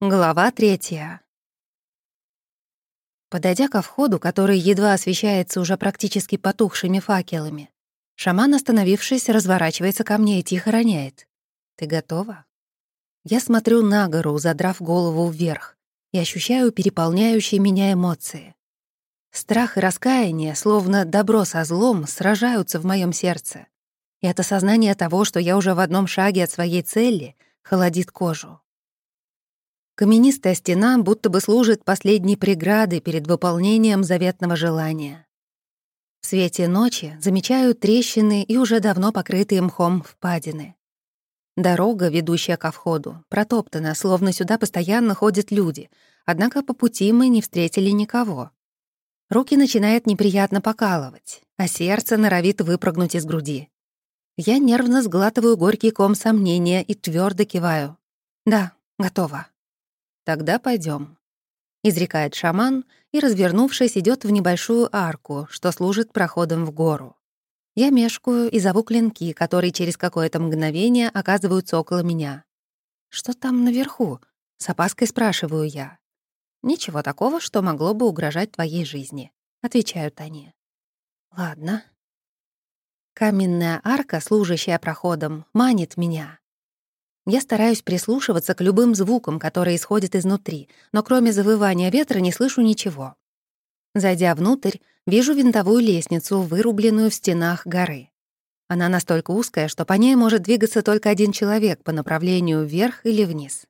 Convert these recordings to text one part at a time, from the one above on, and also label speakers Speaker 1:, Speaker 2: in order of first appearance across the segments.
Speaker 1: Глава третья. Подойдя ко входу, который едва освещается уже практически потухшими факелами, шаман, остановившись, разворачивается ко мне и тихо роняет. «Ты готова?» Я смотрю на гору, задрав голову вверх, и ощущаю переполняющие меня эмоции. Страх и раскаяние, словно добро со злом, сражаются в моем сердце. И это сознание того, что я уже в одном шаге от своей цели, холодит кожу. Каменистая стена будто бы служит последней преградой перед выполнением заветного желания. В свете ночи замечаю трещины и уже давно покрытые мхом впадины. Дорога, ведущая ко входу, протоптана, словно сюда постоянно ходят люди, однако по пути мы не встретили никого. Руки начинают неприятно покалывать, а сердце норовит выпрыгнуть из груди. Я нервно сглатываю горький ком сомнения и твердо киваю. Да, готово. «Тогда пойдем, изрекает шаман и, развернувшись, идет в небольшую арку, что служит проходом в гору. Я мешкаю и зову клинки, которые через какое-то мгновение оказываются около меня. «Что там наверху?» — с опаской спрашиваю я. «Ничего такого, что могло бы угрожать твоей жизни», — отвечают они. «Ладно». Каменная арка, служащая проходом, манит меня. Я стараюсь прислушиваться к любым звукам, которые исходят изнутри, но кроме завывания ветра не слышу ничего. Зайдя внутрь, вижу винтовую лестницу, вырубленную в стенах горы. Она настолько узкая, что по ней может двигаться только один человек по направлению вверх или вниз.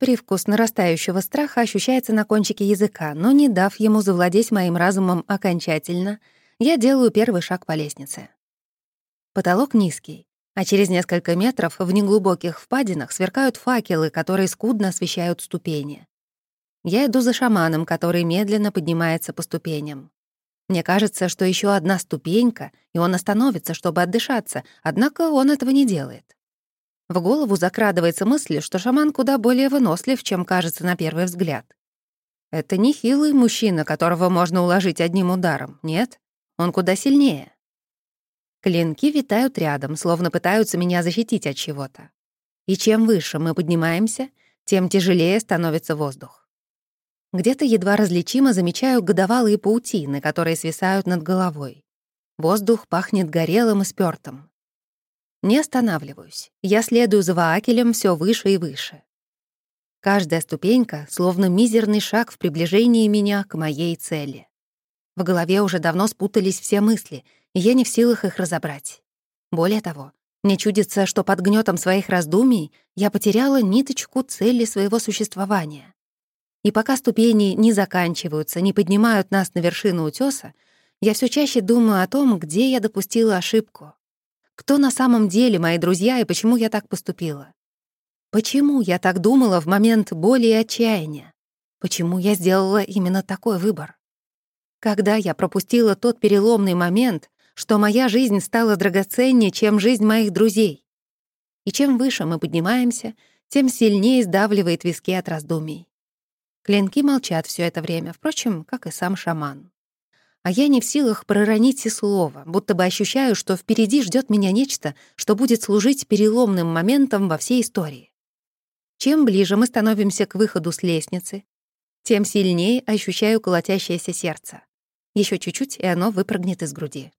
Speaker 1: Привкус нарастающего страха ощущается на кончике языка, но не дав ему завладеть моим разумом окончательно, я делаю первый шаг по лестнице. Потолок низкий, а через несколько метров в неглубоких впадинах сверкают факелы, которые скудно освещают ступени. Я иду за шаманом, который медленно поднимается по ступеням. Мне кажется, что еще одна ступенька, и он остановится, чтобы отдышаться, однако он этого не делает. В голову закрадывается мысль, что шаман куда более вынослив, чем кажется на первый взгляд. Это не хилый мужчина, которого можно уложить одним ударом, нет? Он куда сильнее. Клинки витают рядом, словно пытаются меня защитить от чего-то. И чем выше мы поднимаемся, тем тяжелее становится воздух. Где-то едва различимо замечаю годовалые паутины, которые свисают над головой. Воздух пахнет горелым и спёртым. Не останавливаюсь. Я следую за Ваакелем все выше и выше. Каждая ступенька — словно мизерный шаг в приближении меня к моей цели. В голове уже давно спутались все мысли — и я не в силах их разобрать. Более того, мне чудится, что под гнетом своих раздумий я потеряла ниточку цели своего существования. И пока ступени не заканчиваются, не поднимают нас на вершину утеса, я все чаще думаю о том, где я допустила ошибку. Кто на самом деле мои друзья и почему я так поступила? Почему я так думала в момент боли и отчаяния? Почему я сделала именно такой выбор? Когда я пропустила тот переломный момент, что моя жизнь стала драгоценнее, чем жизнь моих друзей. И чем выше мы поднимаемся, тем сильнее сдавливает виски от раздумий. Клинки молчат все это время, впрочем, как и сам шаман. А я не в силах проронить и слова, будто бы ощущаю, что впереди ждет меня нечто, что будет служить переломным моментом во всей истории. Чем ближе мы становимся к выходу с лестницы, тем сильнее ощущаю колотящееся сердце. Еще чуть-чуть, и оно выпрыгнет из груди.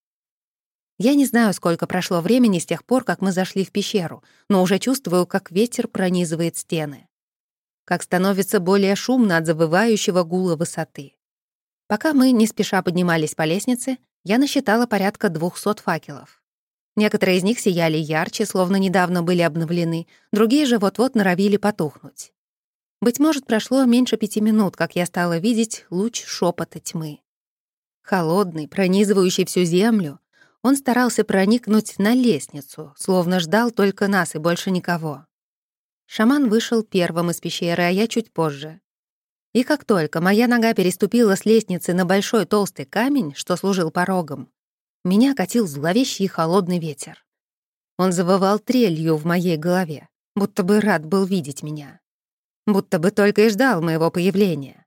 Speaker 1: Я не знаю, сколько прошло времени с тех пор, как мы зашли в пещеру, но уже чувствую, как ветер пронизывает стены. Как становится более шумно от завывающего гула высоты. Пока мы не спеша поднимались по лестнице, я насчитала порядка двухсот факелов. Некоторые из них сияли ярче, словно недавно были обновлены, другие же вот-вот норовили потухнуть. Быть может, прошло меньше пяти минут, как я стала видеть луч шепота тьмы. Холодный, пронизывающий всю землю, он старался проникнуть на лестницу, словно ждал только нас и больше никого. Шаман вышел первым из пещеры, а я чуть позже. И как только моя нога переступила с лестницы на большой толстый камень, что служил порогом, меня катил зловещий холодный ветер. Он завывал трелью в моей голове, будто бы рад был видеть меня. Будто бы только и ждал моего появления.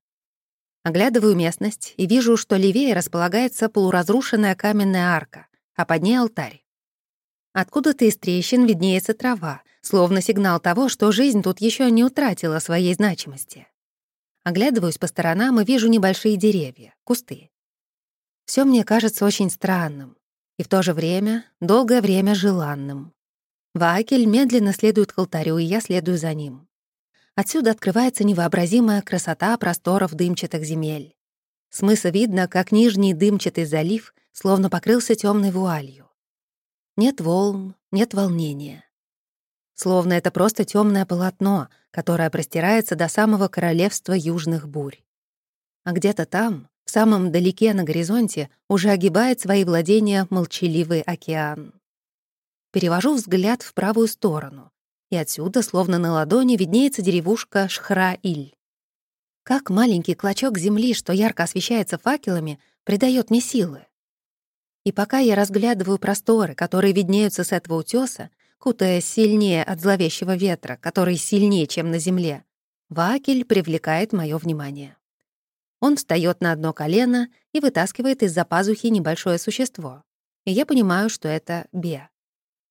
Speaker 1: Оглядываю местность и вижу, что левее располагается полуразрушенная каменная арка, а под ней алтарь. Откуда-то из трещин виднеется трава, словно сигнал того, что жизнь тут еще не утратила своей значимости. Оглядываюсь по сторонам и вижу небольшие деревья, кусты. Все мне кажется очень странным и в то же время долгое время желанным. Ваакель медленно следует к алтарю, и я следую за ним. Отсюда открывается невообразимая красота просторов дымчатых земель. С мыса видно, как нижний дымчатый залив словно покрылся темной вуалью. Нет волн, нет волнения. Словно это просто темное полотно, которое простирается до самого королевства южных бурь. А где-то там, в самом далеке на горизонте, уже огибает свои владения молчаливый океан. Перевожу взгляд в правую сторону, и отсюда, словно на ладони, виднеется деревушка Шхра-Иль. Как маленький клочок земли, что ярко освещается факелами, придает мне силы. И пока я разглядываю просторы, которые виднеются с этого утеса, кутаясь сильнее от зловещего ветра, который сильнее, чем на земле, Вакель привлекает мое внимание. Он встает на одно колено и вытаскивает из-за пазухи небольшое существо. И я понимаю, что это Бе.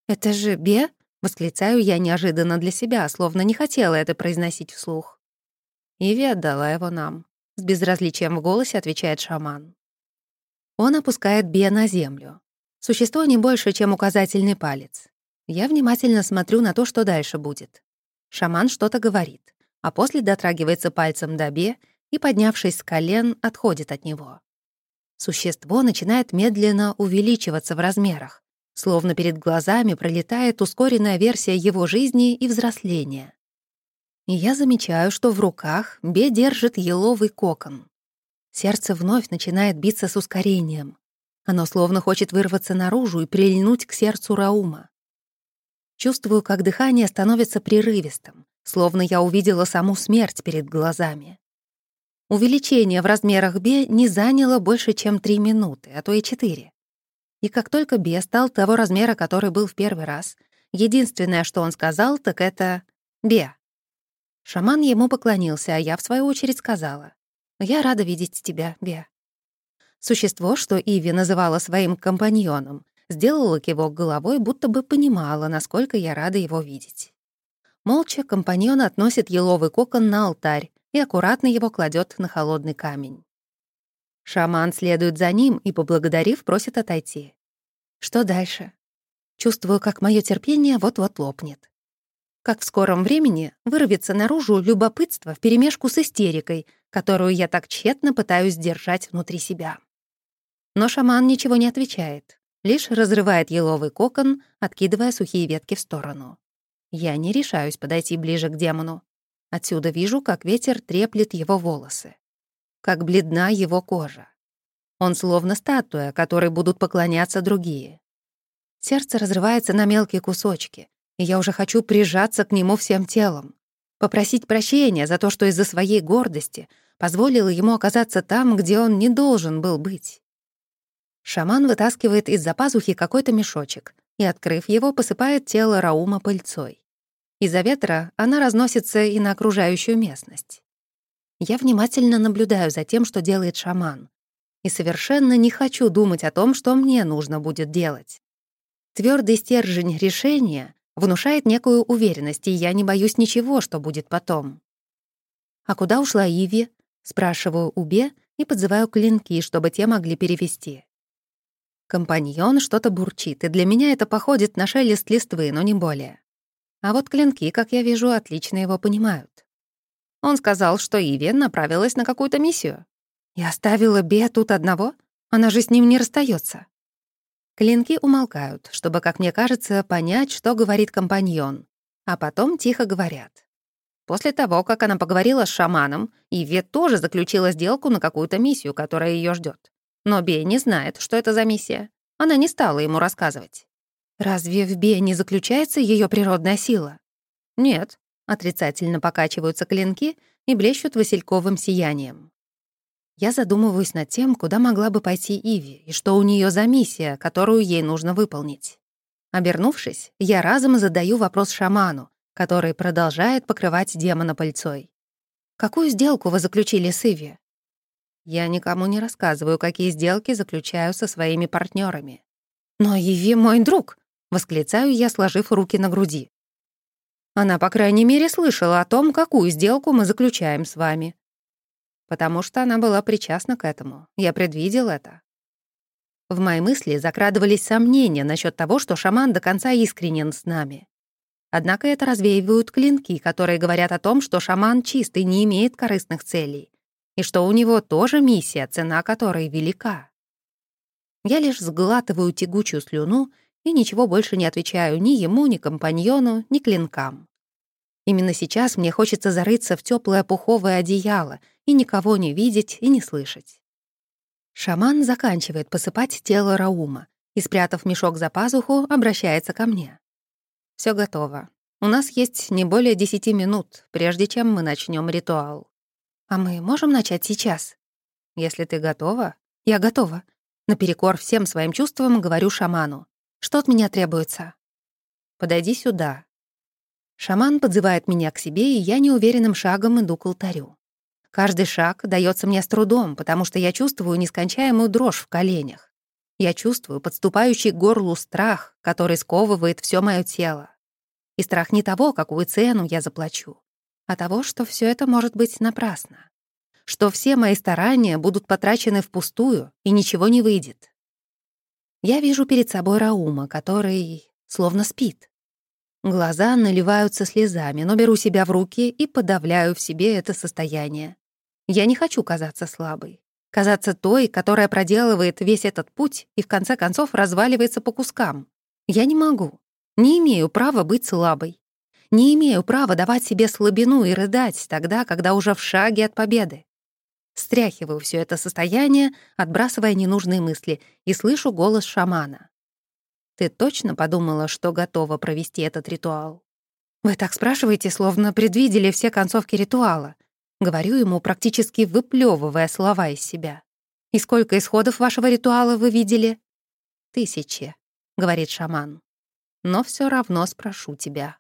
Speaker 1: «Это же Бе?» — восклицаю я неожиданно для себя, словно не хотела это произносить вслух. Иви отдала его нам. С безразличием в голосе отвечает шаман. Он опускает Бе на землю. Существо не больше, чем указательный палец. Я внимательно смотрю на то, что дальше будет. Шаман что-то говорит, а после дотрагивается пальцем до Бе и, поднявшись с колен, отходит от него. Существо начинает медленно увеличиваться в размерах, словно перед глазами пролетает ускоренная версия его жизни и взросления. И я замечаю, что в руках Бе держит еловый кокон. Сердце вновь начинает биться с ускорением. Оно словно хочет вырваться наружу и прильнуть к сердцу Раума. Чувствую, как дыхание становится прерывистым, словно я увидела саму смерть перед глазами. Увеличение в размерах Бе не заняло больше, чем три минуты, а то и четыре. И как только Бе стал того размера, который был в первый раз, единственное, что он сказал, так это «Бе». Шаман ему поклонился, а я, в свою очередь, сказала я рада видеть тебя, Бе». Существо, что Иви называла своим компаньоном, сделало кивок головой, будто бы понимала, насколько я рада его видеть. Молча компаньон относит еловый кокон на алтарь и аккуратно его кладет на холодный камень. Шаман следует за ним и, поблагодарив, просит отойти. Что дальше? Чувствую, как мое терпение вот-вот лопнет как в скором времени вырвется наружу любопытство вперемешку с истерикой, которую я так тщетно пытаюсь держать внутри себя. Но шаман ничего не отвечает, лишь разрывает еловый кокон, откидывая сухие ветки в сторону. Я не решаюсь подойти ближе к демону. Отсюда вижу, как ветер треплет его волосы, как бледна его кожа. Он словно статуя, которой будут поклоняться другие. Сердце разрывается на мелкие кусочки, я уже хочу прижаться к нему всем телом, попросить прощения за то, что из-за своей гордости позволила ему оказаться там, где он не должен был быть. Шаман вытаскивает из-за пазухи какой-то мешочек и, открыв его, посыпает тело Раума пыльцой. Из-за ветра она разносится и на окружающую местность. Я внимательно наблюдаю за тем, что делает шаман, и совершенно не хочу думать о том, что мне нужно будет делать. Твердый стержень решения внушает некую уверенность, и я не боюсь ничего, что будет потом. «А куда ушла Иви?» — спрашиваю у Бе и подзываю клинки, чтобы те могли перевести. Компаньон что-то бурчит, и для меня это походит на шелест листвы, но не более. А вот клинки, как я вижу, отлично его понимают. Он сказал, что Иви направилась на какую-то миссию. Я оставила Бе тут одного? Она же с ним не расстается. Клинки умолкают, чтобы, как мне кажется, понять, что говорит компаньон, а потом тихо говорят. После того, как она поговорила с шаманом, Иве тоже заключила сделку на какую-то миссию, которая ее ждет. Но Бе не знает, что это за миссия. Она не стала ему рассказывать. Разве в Бе не заключается ее природная сила? Нет. Отрицательно покачиваются клинки и блещут васильковым сиянием. Я задумываюсь над тем, куда могла бы пойти Иви и что у нее за миссия, которую ей нужно выполнить. Обернувшись, я разом задаю вопрос шаману, который продолжает покрывать демона пыльцой. «Какую сделку вы заключили с Иви?» Я никому не рассказываю, какие сделки заключаю со своими партнерами. «Но Иви мой друг!» — Восклицаю я, сложив руки на груди. Она, по крайней мере, слышала о том, какую сделку мы заключаем с вами. Потому что она была причастна к этому. Я предвидел это. В мои мысли закрадывались сомнения насчет того, что шаман до конца искренен с нами. Однако это развеивают клинки, которые говорят о том, что шаман чистый, не имеет корыстных целей, и что у него тоже миссия, цена которой велика. Я лишь сглатываю тягучую слюну и ничего больше не отвечаю ни ему, ни компаньону, ни клинкам. Именно сейчас мне хочется зарыться в теплое пуховое одеяло и никого не видеть и не слышать. Шаман заканчивает посыпать тело Раума и, спрятав мешок за пазуху, обращается ко мне. Все готово. У нас есть не более десяти минут, прежде чем мы начнем ритуал. А мы можем начать сейчас? Если ты готова. Я готова. Наперекор всем своим чувствам говорю шаману. Что от меня требуется? Подойди сюда. Шаман подзывает меня к себе, и я неуверенным шагом иду к алтарю. Каждый шаг дается мне с трудом, потому что я чувствую нескончаемую дрожь в коленях. Я чувствую подступающий к горлу страх, который сковывает все мое тело. И страх не того, какую цену я заплачу, а того, что все это может быть напрасно. Что все мои старания будут потрачены впустую, и ничего не выйдет. Я вижу перед собой Раума, который словно спит. Глаза наливаются слезами, но беру себя в руки и подавляю в себе это состояние. Я не хочу казаться слабой. Казаться той, которая проделывает весь этот путь и в конце концов разваливается по кускам. Я не могу. Не имею права быть слабой. Не имею права давать себе слабину и рыдать тогда, когда уже в шаге от победы. Стряхиваю все это состояние, отбрасывая ненужные мысли, и слышу голос шамана. «Ты точно подумала, что готова провести этот ритуал?» «Вы так спрашиваете, словно предвидели все концовки ритуала», Говорю ему, практически выплевывая слова из себя. «И сколько исходов вашего ритуала вы видели?» «Тысячи», — говорит шаман. «Но все равно спрошу тебя».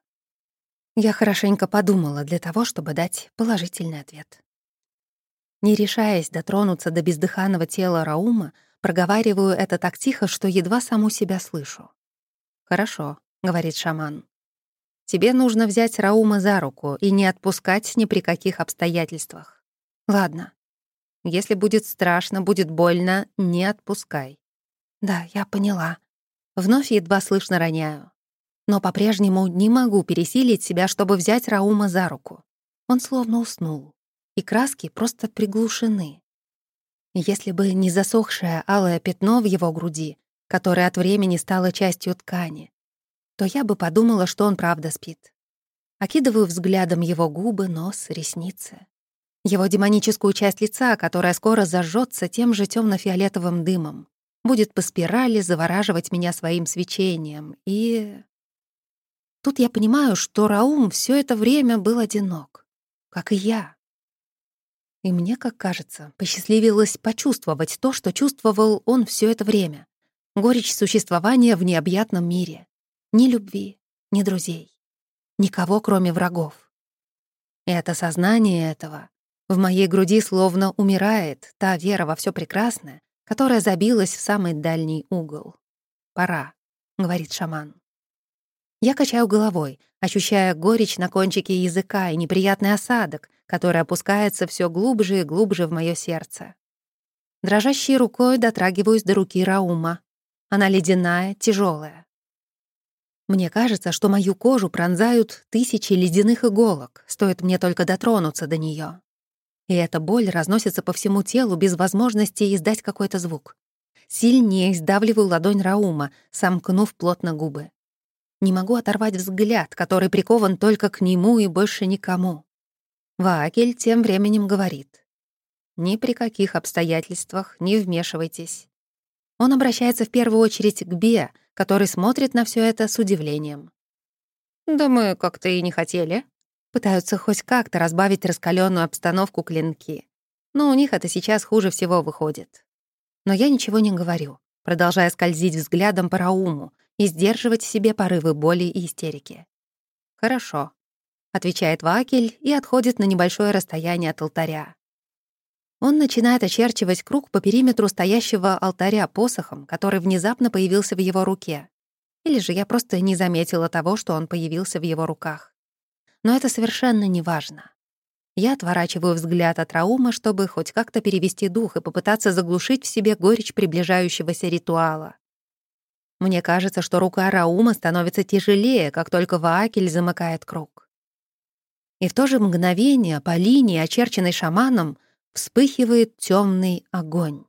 Speaker 1: Я хорошенько подумала для того, чтобы дать положительный ответ. Не решаясь дотронуться до бездыханного тела Раума, проговариваю это так тихо, что едва саму себя слышу. «Хорошо», — говорит шаман. Тебе нужно взять Раума за руку и не отпускать ни при каких обстоятельствах. Ладно. Если будет страшно, будет больно, не отпускай. Да, я поняла. Вновь едва слышно роняю. Но по-прежнему не могу пересилить себя, чтобы взять Раума за руку. Он словно уснул, и краски просто приглушены. Если бы не засохшее алое пятно в его груди, которое от времени стало частью ткани, то я бы подумала, что он правда спит. Окидываю взглядом его губы, нос, ресницы. Его демоническую часть лица, которая скоро зажжется тем же темно фиолетовым дымом, будет по спирали завораживать меня своим свечением. И... Тут я понимаю, что Раум все это время был одинок, как и я. И мне, как кажется, посчастливилось почувствовать то, что чувствовал он все это время. Горечь существования в необъятном мире. Ни любви, ни друзей. Никого, кроме врагов. И это сознание этого в моей груди словно умирает та вера во все прекрасное, которая забилась в самый дальний угол. «Пора», — говорит шаман. Я качаю головой, ощущая горечь на кончике языка и неприятный осадок, который опускается все глубже и глубже в мое сердце. Дрожащей рукой дотрагиваюсь до руки Раума. Она ледяная, тяжелая. Мне кажется, что мою кожу пронзают тысячи ледяных иголок, стоит мне только дотронуться до нее. И эта боль разносится по всему телу без возможности издать какой-то звук. Сильнее сдавливаю ладонь Раума, сомкнув плотно губы. Не могу оторвать взгляд, который прикован только к нему и больше никому. Ваакель тем временем говорит. «Ни при каких обстоятельствах не вмешивайтесь». Он обращается в первую очередь к Бе, который смотрит на все это с удивлением. «Да мы как-то и не хотели». Пытаются хоть как-то разбавить раскаленную обстановку клинки. Но у них это сейчас хуже всего выходит. Но я ничего не говорю, продолжая скользить взглядом по Рауму и сдерживать в себе порывы боли и истерики. «Хорошо», — отвечает Вакель и отходит на небольшое расстояние от алтаря. Он начинает очерчивать круг по периметру стоящего алтаря посохом, который внезапно появился в его руке. Или же я просто не заметила того, что он появился в его руках. Но это совершенно не важно. Я отворачиваю взгляд от Раума, чтобы хоть как-то перевести дух и попытаться заглушить в себе горечь приближающегося ритуала. Мне кажется, что рука Раума становится тяжелее, как только Ваакель замыкает круг. И в то же мгновение по линии, очерченной шаманом, вспыхивает темный огонь.